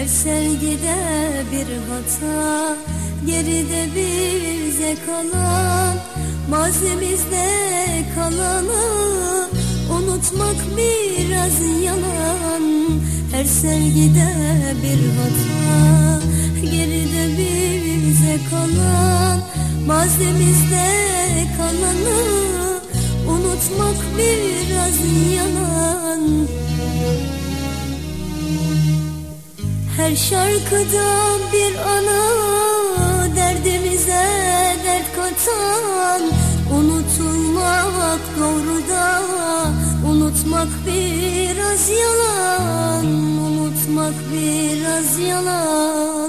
Her sergide bir hata Geride bize kalan Mazimizde kalanı Unutmak biraz yalan. Her sergide bir hata Geride bize kalan Mazimizde kalanı Unutmak biraz yalan Her şarkıda bir ana Derdimize dert katan. Unutulmak doğru da Unutmak biraz yalan. Unutmak biraz yalan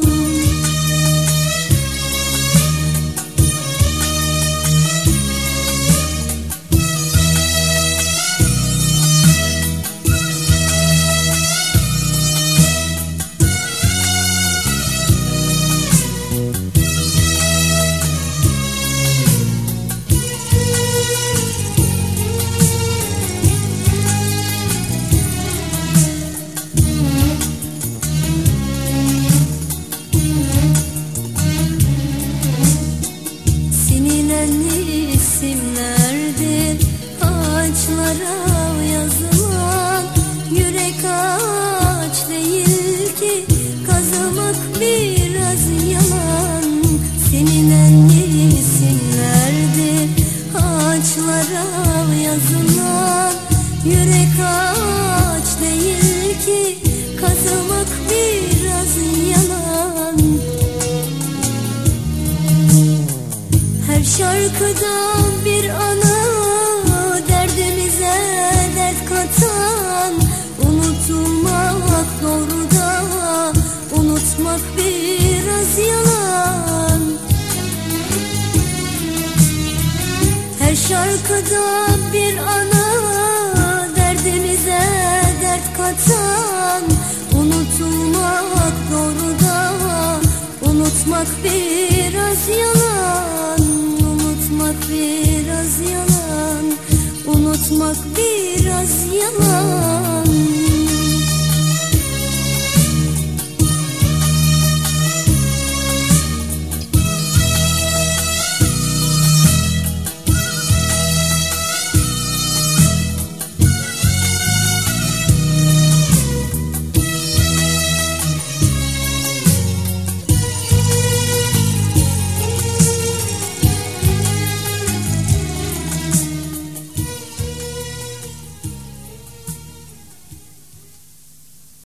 ağaçlara yazılan Yürek ağaç değil ki. Kazımak biraz yalan. Sinilenli isimlerdir ağaçlara yazılan Yürek ağaç değil ki. Kazımak biraz yalan. Her şarkıda bir ana şarkıda bir ana Derdimize dert katan. Unutulmak doğru da Unutmak biraz yalan. Unutmak biraz yalan Unutmak yalan